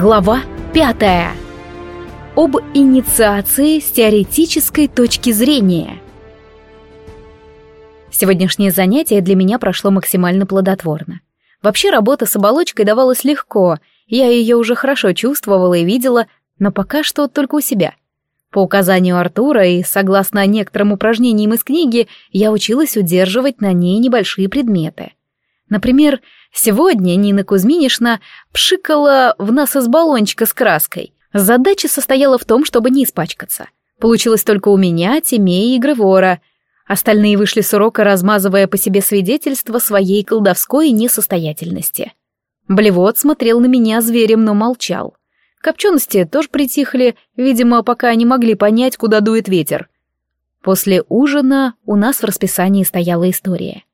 Глава пятая. Об инициации с теоретической точки зрения. Сегодняшнее занятие для меня прошло максимально плодотворно. Вообще работа с оболочкой давалась легко, я ее уже хорошо чувствовала и видела, но пока что только у себя. По указанию Артура и согласно некоторым упражнениям из книги, я училась удерживать на ней небольшие предметы. Например, сегодня Нина Кузьминишна пшикала в нас из баллончика с краской. Задача состояла в том, чтобы не испачкаться. Получилось только у меня, Тимея и Грывора. Остальные вышли с урока, размазывая по себе свидетельство своей колдовской несостоятельности. Блевот смотрел на меня зверем, но молчал. Копчености тоже притихли, видимо, пока они могли понять, куда дует ветер. После ужина у нас в расписании стояла история.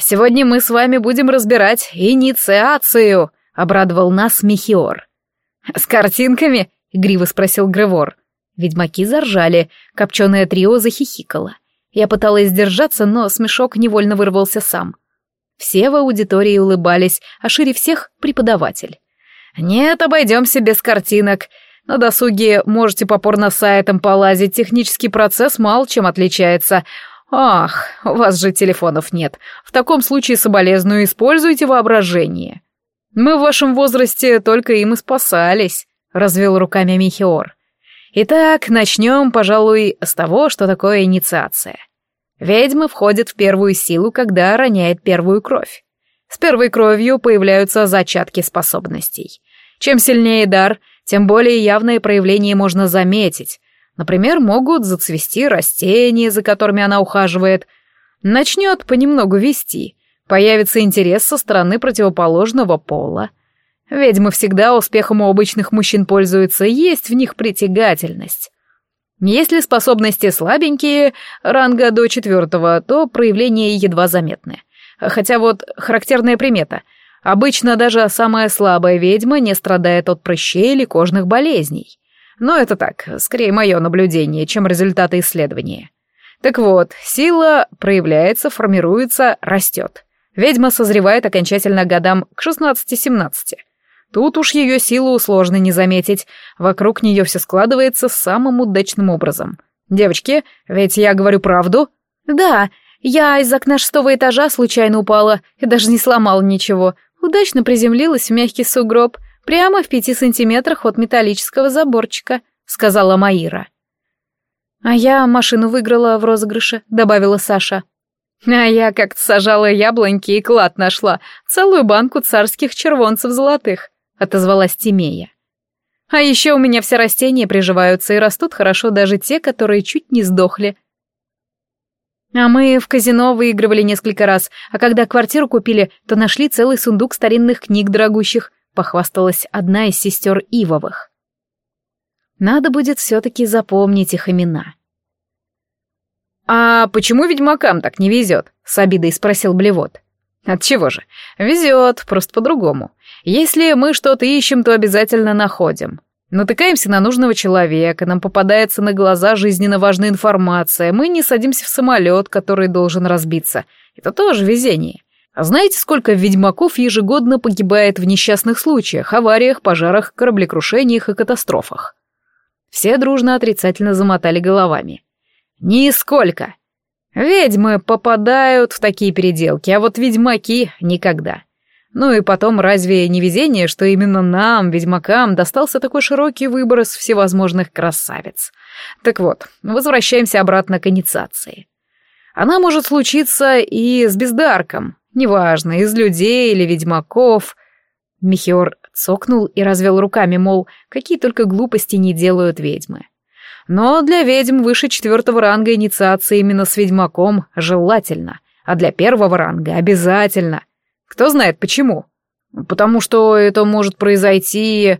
«Сегодня мы с вами будем разбирать инициацию», — обрадовал нас Мехиор. «С картинками?» — игриво спросил Гревор. Ведьмаки заржали, копченое трио захихикало. Я пыталась сдержаться, но смешок невольно вырвался сам. Все в аудитории улыбались, а шире всех — преподаватель. «Нет, обойдемся без картинок. На досуге можете по порносайтам полазить, технический процесс мало чем отличается. Ах, у вас же телефонов нет. В таком случае соболезную используйте воображение. Мы в вашем возрасте только им и спасались», — развел руками Михиор. Итак, начнем, пожалуй, с того, что такое инициация. Ведьмы входят в первую силу, когда роняет первую кровь. С первой кровью появляются зачатки способностей. Чем сильнее дар, тем более явное проявление можно заметить. Например, могут зацвести растения, за которыми она ухаживает. Начнет понемногу вести. Появится интерес со стороны противоположного пола. Ведьмы всегда успехом у обычных мужчин пользуются, есть в них притягательность. Если способности слабенькие, ранга до четвертого, то проявления едва заметны. Хотя вот характерная примета — Обычно даже самая слабая ведьма не страдает от прыщей или кожных болезней. Но это так, скорее мое наблюдение, чем результаты исследования. Так вот, сила проявляется, формируется, растет. Ведьма созревает окончательно годам к 16-17. Тут уж ее силу сложно не заметить, вокруг нее все складывается самым удачным образом. Девочки, ведь я говорю правду? Да, я из окна шестого этажа случайно упала и даже не сломала ничего, удачно приземлилась в мягкий сугроб, прямо в пяти сантиметрах от металлического заборчика», — сказала Маира. «А я машину выиграла в розыгрыше», — добавила Саша. «А я как-то сажала яблоньки и клад нашла, целую банку царских червонцев золотых», — отозвалась Тимея. «А еще у меня все растения приживаются и растут хорошо даже те, которые чуть не сдохли», а мы в казино выигрывали несколько раз, а когда квартиру купили, то нашли целый сундук старинных книг дорогущих, похвасталась одна из сестер Ивовых. Надо будет все-таки запомнить их имена. «А почему ведьмакам так не везет?» — с обидой спросил Блевот. «Отчего же? Везет, просто по-другому. Если мы что-то ищем, то обязательно находим. Натыкаемся на нужного человека, нам попадается на глаза жизненно важная информация, мы не садимся в самолет, который должен разбиться. Это тоже везение. А знаете, сколько ведьмаков ежегодно погибает в несчастных случаях, авариях, пожарах, кораблекрушениях и катастрофах? Все дружно отрицательно замотали головами. Нисколько. Ведьмы попадают в такие переделки, а вот ведьмаки — никогда. Ну и потом, разве не везение, что именно нам, ведьмакам, достался такой широкий выбор из всевозможных красавиц? Так вот, возвращаемся обратно к инициации. Она может случиться и с бездарком, неважно, из людей или ведьмаков. Михиор цокнул и развел руками, мол, какие только глупости не делают ведьмы. Но для ведьм выше четвертого ранга инициации именно с ведьмаком желательно, а для первого ранга обязательно. Кто знает почему? Потому что это может произойти...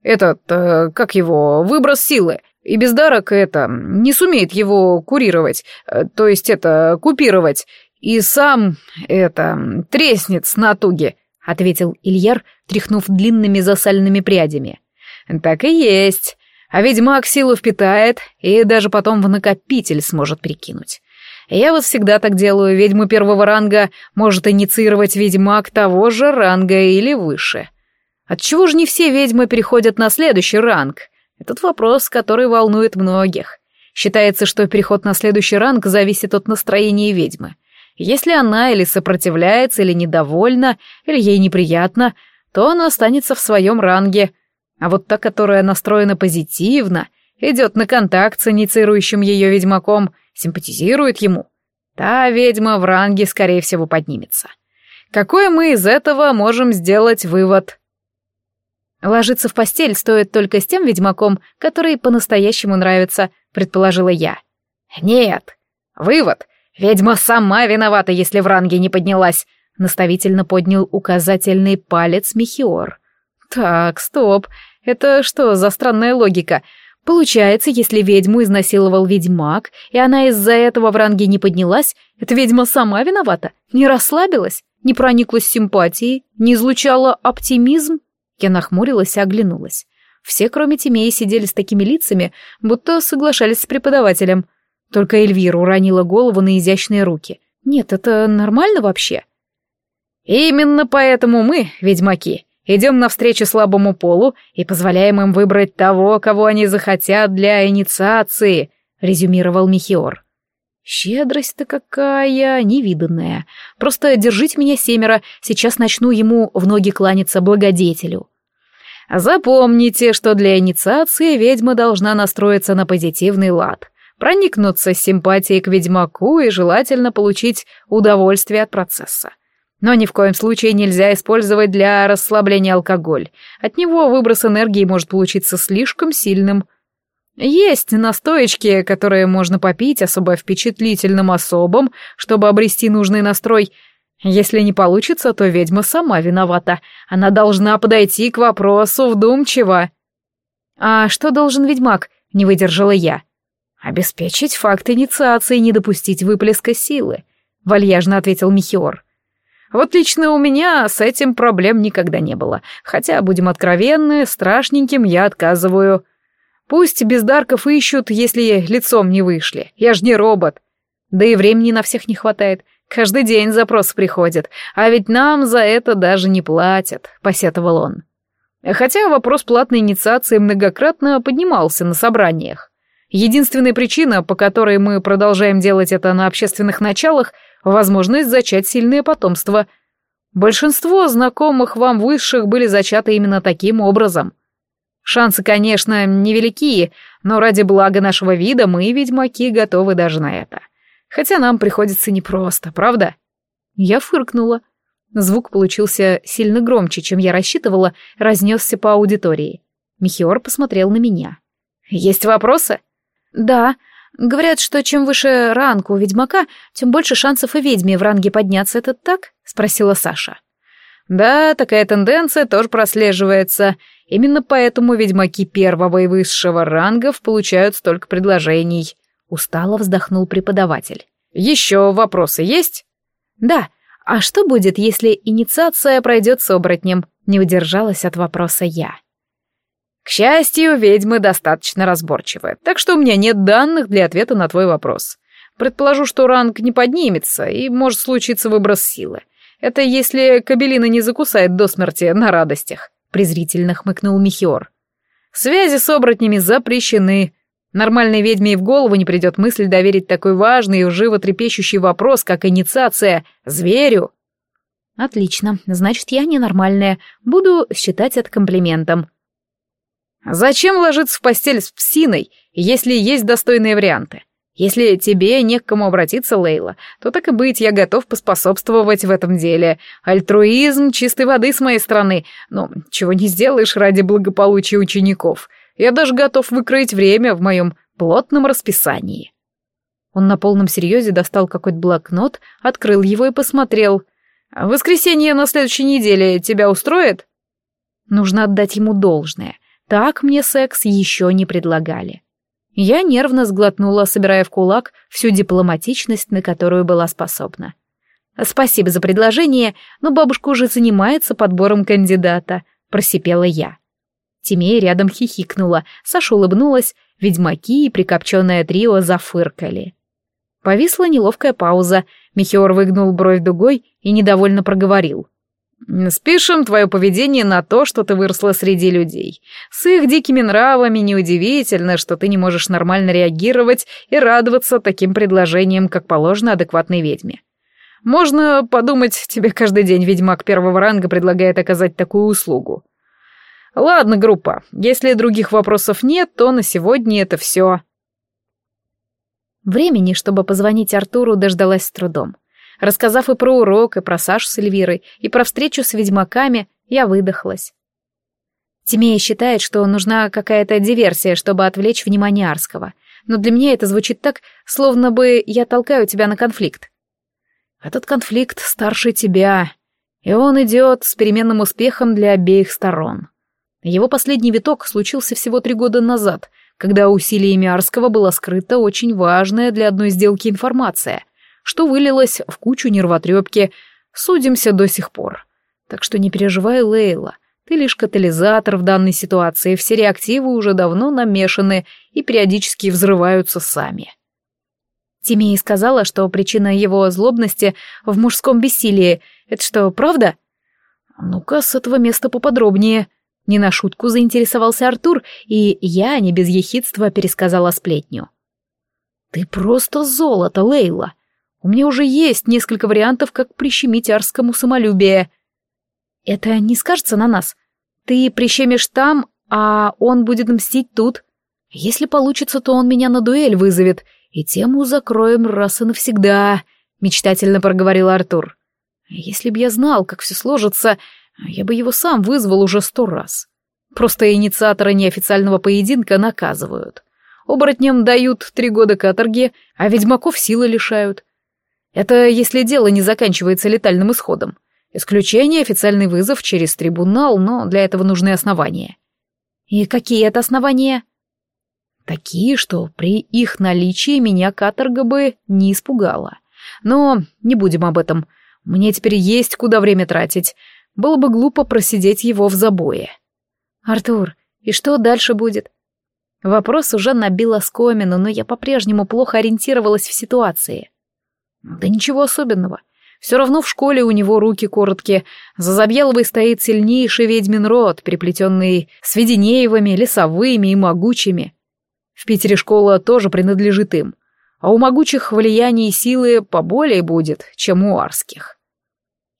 Этот, э, как его, выброс силы. И бездарок это, не сумеет его курировать, э, то есть это, купировать. И сам, это, треснет с натуги, ответил Ильяр, тряхнув длинными засальными прядями. Так и есть. А ведьмак силу впитает и даже потом в накопитель сможет прикинуть. Я вот всегда так делаю, ведьму первого ранга может инициировать ведьмак того же ранга или выше. Отчего же не все ведьмы переходят на следующий ранг? Этот вопрос, который волнует многих. Считается, что переход на следующий ранг зависит от настроения ведьмы. Если она или сопротивляется, или недовольна, или ей неприятно, то она останется в своем ранге. А вот та, которая настроена позитивно, идет на контакт с инициирующим ее ведьмаком, симпатизирует ему, та ведьма в ранге, скорее всего, поднимется. Какой мы из этого можем сделать вывод? Ложиться в постель стоит только с тем ведьмаком, который по-настоящему нравится, предположила я. Нет. Вывод. Ведьма сама виновата, если в ранге не поднялась, наставительно поднял указательный палец Мехиор. Так, стоп. Это что за странная логика? Получается, если ведьму изнасиловал ведьмак, и она из-за этого в ранге не поднялась, эта ведьма сама виновата, не расслабилась, не прониклась симпатией, не излучала оптимизм? Я нахмурилась и оглянулась. Все, кроме Тимеи, сидели с такими лицами, будто соглашались с преподавателем. Только Эльвира уронила голову на изящные руки. Нет, это нормально вообще? Именно поэтому мы, ведьмаки, идем навстречу слабому полу и позволяем им выбрать того, кого они захотят для инициации, резюмировал Михиор. Щедрость-то какая, невиданная. Просто держите меня семеро, сейчас начну ему в ноги кланяться благодетелю. Запомните, что для инициации ведьма должна настроиться на позитивный лад, проникнуться симпатией к ведьмаку и желательно получить удовольствие от процесса. Но ни в коем случае нельзя использовать для расслабления алкоголь. От него выброс энергии может получиться слишком сильным. Есть настоечки, которые можно попить особо впечатлительным особам, чтобы обрести нужный настрой. Если не получится, то ведьма сама виновата. Она должна подойти к вопросу вдумчиво. «А что должен ведьмак?» — не выдержала я. «Обеспечить факт инициации и не допустить выплеска силы», — вальяжно ответил Михиор. Вот лично у меня с этим проблем никогда не было. Хотя, будем откровенны, страшненьким я отказываю. Пусть бездарков ищут, если лицом не вышли. Я ж не робот. Да и времени на всех не хватает. Каждый день запрос приходит, а ведь нам за это даже не платят», — посетовал он. Хотя вопрос платной инициации многократно поднимался на собраниях. Единственная причина, по которой мы продолжаем делать это на общественных началах — возможность зачать сильное потомство. Большинство знакомых вам высших были зачаты именно таким образом. Шансы, конечно, невелики, но ради блага нашего вида мы, ведьмаки, готовы даже на это. Хотя нам приходится непросто, правда? Я фыркнула. Звук получился сильно громче, чем я рассчитывала, разнесся по аудитории. Михиор посмотрел на меня. «Есть вопросы?» «Да», Говорят, что чем выше ранг у ведьмака, тем больше шансов и ведьме в ранге подняться. Это так? Спросила Саша. Да, такая тенденция тоже прослеживается. Именно поэтому ведьмаки первого и высшего рангов получают столько предложений. Устало вздохнул преподаватель. Еще вопросы есть? Да. А что будет, если инициация пройдет с оборотнем? Не удержалась от вопроса я. К счастью, ведьмы достаточно разборчивы, так что у меня нет данных для ответа на твой вопрос. Предположу, что ранг не поднимется, и может случиться выброс силы. Это если Кабелина не закусает до смерти на радостях, презрительно хмыкнул Михиор. Связи с оборотнями запрещены. Нормальной ведьме и в голову не придет мысль доверить такой важный и животрепещущий вопрос, как инициация, зверю. Отлично, значит, я ненормальная. Буду считать это комплиментом. Зачем ложиться в постель с псиной, если есть достойные варианты? Если тебе не к кому обратиться, Лейла, то так и быть, я готов поспособствовать в этом деле. Альтруизм чистой воды с моей стороны. Но чего не сделаешь ради благополучия учеников. Я даже готов выкроить время в моем плотном расписании. Он на полном серьезе достал какой-то блокнот, открыл его и посмотрел. «Воскресенье на следующей неделе тебя устроит?» Нужно отдать ему должное — так мне секс еще не предлагали. Я нервно сглотнула, собирая в кулак всю дипломатичность, на которую была способна. «Спасибо за предложение, но бабушка уже занимается подбором кандидата», — просипела я. Тимея рядом хихикнула, Саша улыбнулась, ведьмаки и прикопченное трио зафыркали. Повисла неловкая пауза, Михеор выгнул бровь дугой и недовольно проговорил. Спишем твое поведение на то, что ты выросла среди людей. С их дикими нравами неудивительно, что ты не можешь нормально реагировать и радоваться таким предложениям, как положено адекватной ведьме. Можно подумать, тебе каждый день ведьмак первого ранга предлагает оказать такую услугу. Ладно, группа, если других вопросов нет, то на сегодня это все. Времени, чтобы позвонить Артуру, дождалась с трудом. Рассказав и про урок, и про Сашу с Эльвирой, и про встречу с ведьмаками, я выдохлась. Тимея считает, что нужна какая-то диверсия, чтобы отвлечь внимание Арского. Но для меня это звучит так, словно бы я толкаю тебя на конфликт. Этот конфликт старше тебя, и он идет с переменным успехом для обеих сторон. Его последний виток случился всего три года назад, когда усилиями Арского была скрыта очень важная для одной сделки информация, что вылилось в кучу нервотрепки. Судимся до сих пор. Так что не переживай, Лейла. Ты лишь катализатор в данной ситуации, все реактивы уже давно намешаны и периодически взрываются сами. Тимей сказала, что причина его злобности в мужском бессилии. Это что, правда? Ну-ка, с этого места поподробнее. Не на шутку заинтересовался Артур, и я не без ехидства пересказала сплетню. «Ты просто золото, Лейла. У меня уже есть несколько вариантов, как прищемить арскому самолюбие. Это не скажется на нас. Ты прищемишь там, а он будет мстить тут. Если получится, то он меня на дуэль вызовет, и тему закроем раз и навсегда», — мечтательно проговорил Артур. «Если б я знал, как все сложится, я бы его сам вызвал уже сто раз. Просто инициатора неофициального поединка наказывают. Оборотням дают три года каторги, а ведьмаков силы лишают. Это если дело не заканчивается летальным исходом. Исключение — официальный вызов через трибунал, но для этого нужны основания. И какие это основания? Такие, что при их наличии меня каторга бы не испугала. Но не будем об этом. Мне теперь есть куда время тратить. Было бы глупо просидеть его в забое. Артур, и что дальше будет? Вопрос уже набил оскомину, но я по-прежнему плохо ориентировалась в ситуации. Да ничего особенного. Все равно в школе у него руки короткие. За Забьяловой стоит сильнейший ведьмин род, переплетенный с Веденеевыми, Лесовыми и Могучими. В Питере школа тоже принадлежит им. А у могучих влияний и силы поболее будет, чем у арских.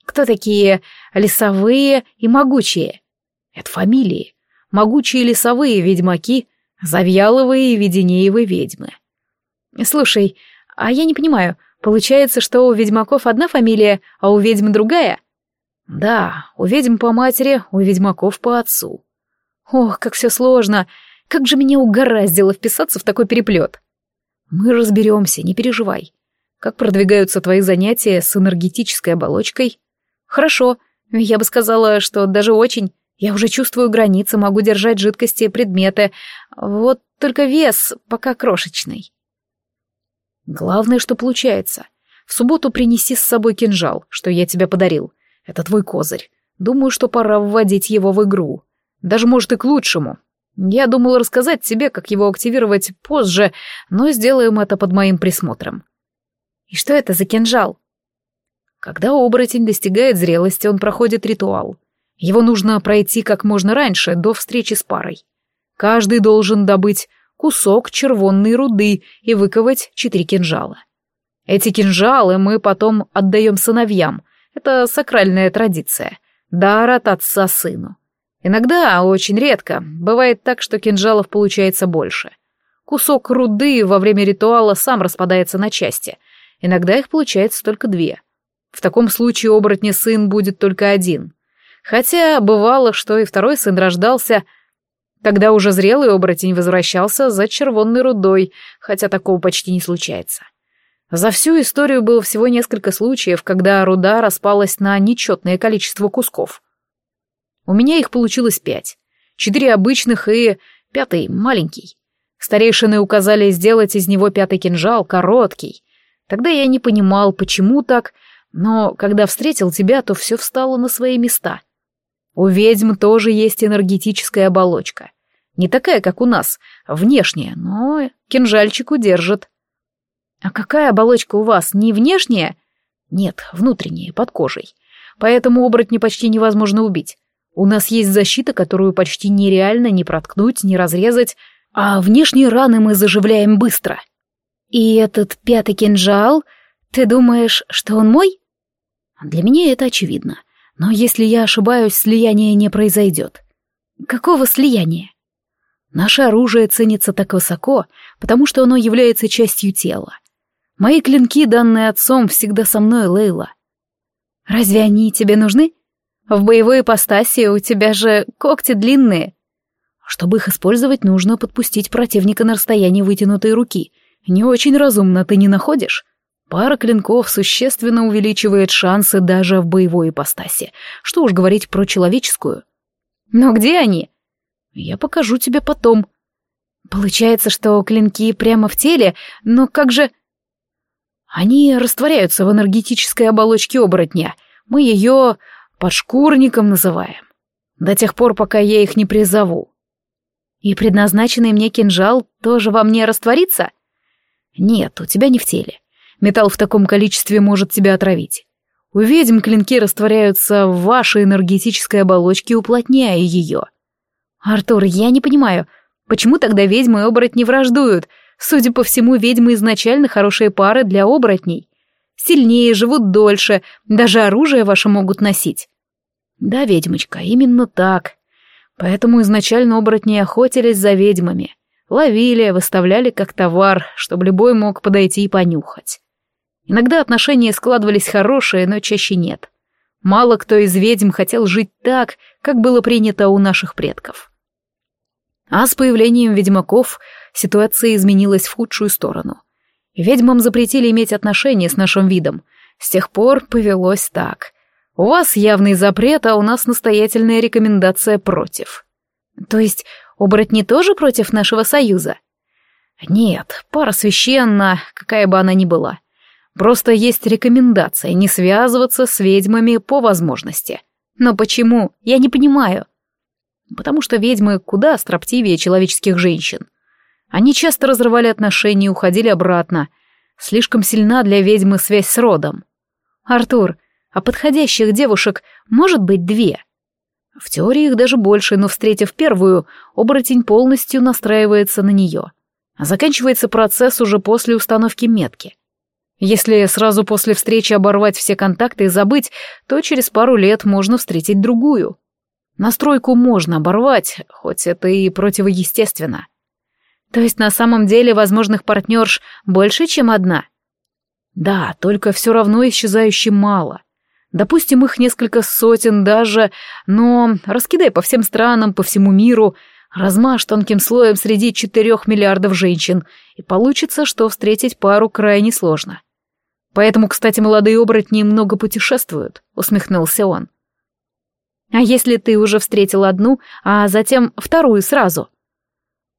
Кто такие лесовые и могучие? Это фамилии. Могучие лесовые ведьмаки, Завьяловые и Веденеевы ведьмы. Слушай, а я не понимаю, Получается, что у ведьмаков одна фамилия, а у ведьм другая? Да, у ведьм по матери, у ведьмаков по отцу. Ох, как все сложно. Как же меня угораздило вписаться в такой переплет. Мы разберемся, не переживай. Как продвигаются твои занятия с энергетической оболочкой? Хорошо. Я бы сказала, что даже очень. Я уже чувствую границы, могу держать жидкости и предметы. Вот только вес пока крошечный. Главное, что получается. В субботу принеси с собой кинжал, что я тебе подарил. Это твой козырь. Думаю, что пора вводить его в игру. Даже, может, и к лучшему. Я думал рассказать тебе, как его активировать позже, но сделаем это под моим присмотром. И что это за кинжал? Когда оборотень достигает зрелости, он проходит ритуал. Его нужно пройти как можно раньше, до встречи с парой. Каждый должен добыть кусок червонной руды и выковать четыре кинжала. Эти кинжалы мы потом отдаем сыновьям. Это сакральная традиция. Дар от отца сыну. Иногда, очень редко, бывает так, что кинжалов получается больше. Кусок руды во время ритуала сам распадается на части. Иногда их получается только две. В таком случае оборотня сын будет только один. Хотя бывало, что и второй сын рождался – когда уже зрелый оборотень возвращался за червонной рудой, хотя такого почти не случается. За всю историю было всего несколько случаев, когда руда распалась на нечетное количество кусков. У меня их получилось пять. Четыре обычных и пятый маленький. Старейшины указали сделать из него пятый кинжал, короткий. Тогда я не понимал, почему так, но когда встретил тебя, то все встало на свои места — у ведьм тоже есть энергетическая оболочка. Не такая, как у нас, внешняя, но кинжальчик удержит. А какая оболочка у вас, не внешняя? Нет, внутренняя, под кожей. поэтому оборотни почти невозможно убить. У нас есть защита, которую почти нереально ни проткнуть, ни разрезать, а внешние раны мы заживляем быстро. И этот пятый кинжал, ты думаешь, что он мой? Для меня это очевидно. Но если я ошибаюсь, слияние не произойдет. Какого слияния? Наше оружие ценится так высоко, потому что оно является частью тела. Мои клинки, данные отцом, всегда со мной, Лейла. Разве они тебе нужны? В боевой ипостаси у тебя же когти длинные. Чтобы их использовать, нужно подпустить противника на расстояние вытянутой руки. Не очень разумно, ты не находишь? Пара клинков существенно увеличивает шансы даже в боевой ипостаси. Что уж говорить про человеческую. Но где они? Я покажу тебе потом. Получается, что клинки прямо в теле, но как же... Они растворяются в энергетической оболочке оборотня. Мы ее подшкурником называем. До тех пор, пока я их не призову. И предназначенный мне кинжал тоже во мне растворится? Нет, у тебя не в теле. Металл в таком количестве может тебя отравить. У ведьм клинки растворяются в вашей энергетической оболочке, уплотняя ее. Артур, я не понимаю, почему тогда ведьмы и оборотни враждуют? Судя по всему, ведьмы изначально хорошие пары для оборотней. Сильнее, живут дольше, даже оружие ваше могут носить. Да, ведьмочка, именно так. Поэтому изначально оборотни охотились за ведьмами. Ловили, выставляли как товар, чтобы любой мог подойти и понюхать. Иногда отношения складывались хорошие, но чаще нет. Мало кто из ведьм хотел жить так, как было принято у наших предков. А с появлением ведьмаков ситуация изменилась в худшую сторону. Ведьмам запретили иметь отношения с нашим видом. С тех пор повелось так. У вас явный запрет, а у нас настоятельная рекомендация против. То есть оборотни тоже против нашего союза? Нет, пара священна, какая бы она ни была. Просто есть рекомендация не связываться с ведьмами по возможности. Но почему? Я не понимаю. Потому что ведьмы куда строптивее человеческих женщин. Они часто разрывали отношения и уходили обратно. Слишком сильна для ведьмы связь с родом. Артур, а подходящих девушек может быть две? В теории их даже больше, но встретив первую, оборотень полностью настраивается на нее. А заканчивается процесс уже после установки метки. Если сразу после встречи оборвать все контакты и забыть, то через пару лет можно встретить другую. Настройку можно оборвать, хоть это и противоестественно. То есть на самом деле возможных партнерш больше, чем одна? Да, только все равно исчезающим мало. Допустим, их несколько сотен даже, но раскидай по всем странам, по всему миру, размажь тонким слоем среди четырех миллиардов женщин, и получится, что встретить пару крайне сложно. Поэтому, кстати, молодые оборотни много путешествуют, усмехнулся он. А если ты уже встретил одну, а затем вторую сразу?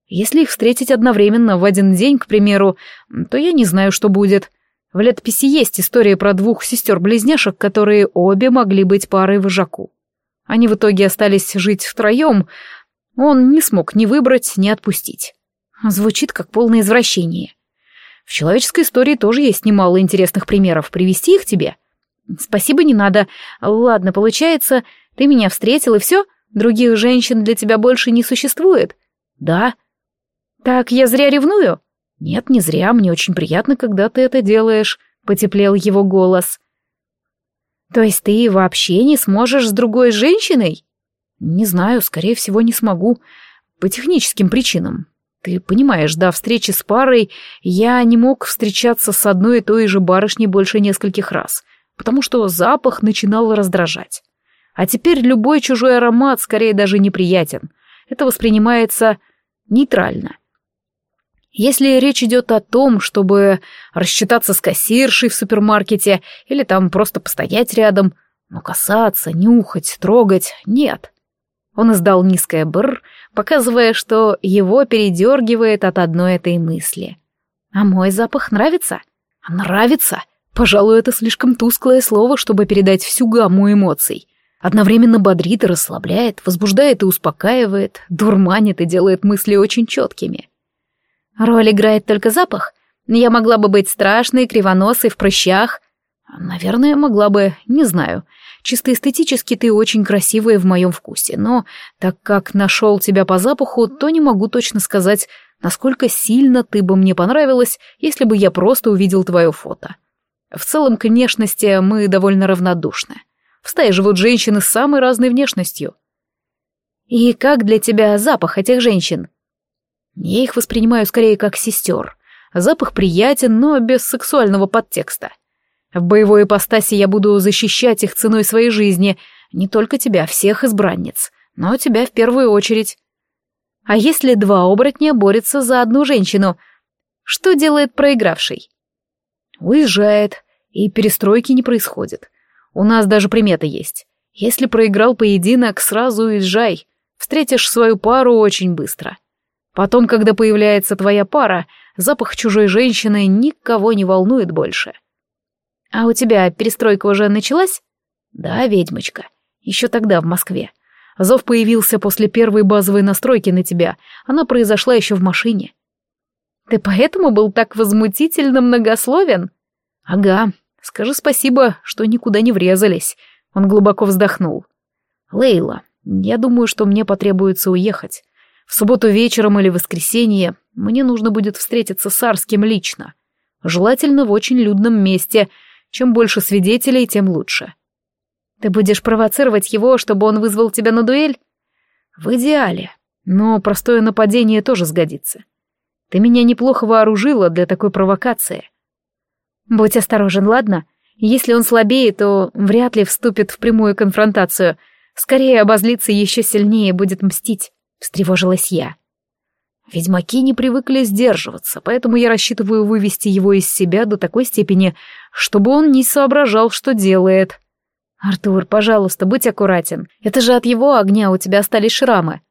Если их встретить одновременно в один день, к примеру, то я не знаю, что будет. В летописи есть история про двух сестер-близняшек, которые обе могли быть парой вожаку. Они в итоге остались жить втроем, он не смог ни выбрать, ни отпустить. Звучит как полное извращение. В человеческой истории тоже есть немало интересных примеров. Привести их тебе? Спасибо, не надо. Ладно, получается, ты меня встретил, и все? Других женщин для тебя больше не существует? Да. Так я зря ревную? Нет, не зря. Мне очень приятно, когда ты это делаешь. Потеплел его голос. То есть ты вообще не сможешь с другой женщиной? Не знаю, скорее всего, не смогу. По техническим причинам. Ты понимаешь, до встречи с парой я не мог встречаться с одной и той же барышней больше нескольких раз, потому что запах начинал раздражать. А теперь любой чужой аромат скорее даже неприятен. Это воспринимается нейтрально. Если речь идет о том, чтобы рассчитаться с кассиршей в супермаркете или там просто постоять рядом, но касаться, нюхать, трогать — нет. Он издал низкое «бррр», показывая, что его передергивает от одной этой мысли. «А мой запах нравится?» «Нравится?» Пожалуй, это слишком тусклое слово, чтобы передать всю гамму эмоций. Одновременно бодрит и расслабляет, возбуждает и успокаивает, дурманит и делает мысли очень четкими. Роль играет только запах. Я могла бы быть страшной, кривоносой, в прыщах. Наверное, могла бы, не знаю. Чисто эстетически ты очень красивая в моем вкусе, но так как нашел тебя по запаху, то не могу точно сказать, насколько сильно ты бы мне понравилась, если бы я просто увидел твое фото. В целом, к внешности мы довольно равнодушны. В стае живут женщины с самой разной внешностью. И как для тебя запах этих женщин? Я их воспринимаю скорее как сестер. Запах приятен, но без сексуального подтекста. В боевой ипостаси я буду защищать их ценой своей жизни, не только тебя, всех избранниц, но тебя в первую очередь. А если два оборотня борются за одну женщину, что делает проигравший? Уезжает, и перестройки не происходит. У нас даже примета есть. Если проиграл поединок, сразу уезжай. Встретишь свою пару очень быстро. Потом, когда появляется твоя пара, запах чужой женщины никого не волнует больше. А у тебя перестройка уже началась? Да, ведьмочка. Еще тогда в Москве. Зов появился после первой базовой настройки на тебя. Она произошла еще в машине. Ты поэтому был так возмутительно многословен? Ага. Скажи спасибо, что никуда не врезались. Он глубоко вздохнул. Лейла, я думаю, что мне потребуется уехать. В субботу вечером или воскресенье мне нужно будет встретиться с Арским лично. Желательно в очень людном месте. Чем больше свидетелей, тем лучше. Ты будешь провоцировать его, чтобы он вызвал тебя на дуэль? В идеале. Но простое нападение тоже сгодится. Ты меня неплохо вооружила для такой провокации. Будь осторожен, ладно? Если он слабее, то вряд ли вступит в прямую конфронтацию. Скорее обозлится еще сильнее будет мстить, встревожилась я. Ведьмаки не привыкли сдерживаться, поэтому я рассчитываю вывести его из себя до такой степени, чтобы он не соображал, что делает. «Артур, пожалуйста, будь аккуратен. Это же от его огня у тебя остались шрамы».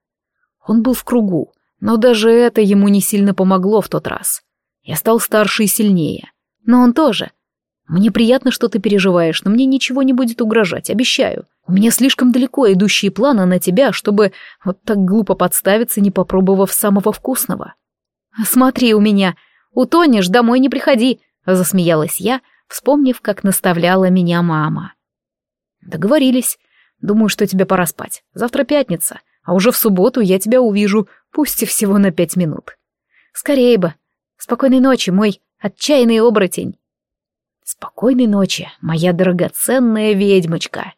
Он был в кругу, но даже это ему не сильно помогло в тот раз. Я стал старше и сильнее. Но он тоже. Мне приятно, что ты переживаешь, но мне ничего не будет угрожать, обещаю. У меня слишком далеко идущие планы на тебя, чтобы вот так глупо подставиться, не попробовав самого вкусного. Смотри у меня. Утонешь, домой не приходи, засмеялась я, вспомнив, как наставляла меня мама. Договорились. Думаю, что тебе пора спать. Завтра пятница, а уже в субботу я тебя увижу, пусть и всего на пять минут. Скорее бы. Спокойной ночи, мой отчаянный оборотень. Спокойной ночи, моя драгоценная ведьмочка.